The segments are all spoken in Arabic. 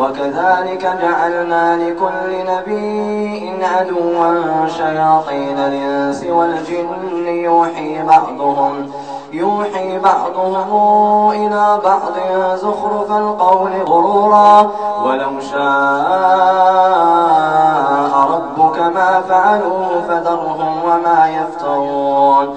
وكذلك جعلنا لكل نبي عدوا شياطين الإنس والجن. يوحي بعضهم يوحي بعضهم إلى بعض زخرف القول غرورا. ولو شاء ربك ما فعلوه فذرهم وما يفترون.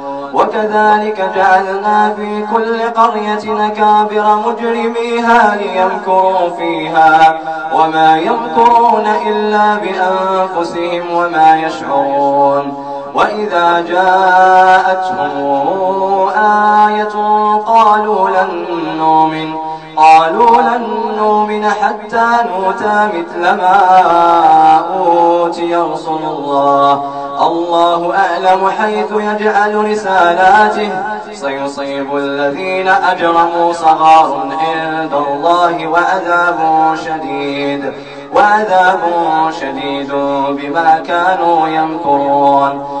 وكذلك جعلنا في كل قرية نكابر مجرميها ليمكروا فيها وما يمكرون إلا بأنفسهم وما يشعرون وإذا جاءتهم آية قالوا لن نؤمن قالوا لن نؤمن حتى نوتى مثل ما أوتي رسل الله الله أعلم حيث يجعل رسالاته. سيصيب الذين أجرموا صغار عند الله وعذاب شديد. وعذاب شديد بما كانوا يمكرون.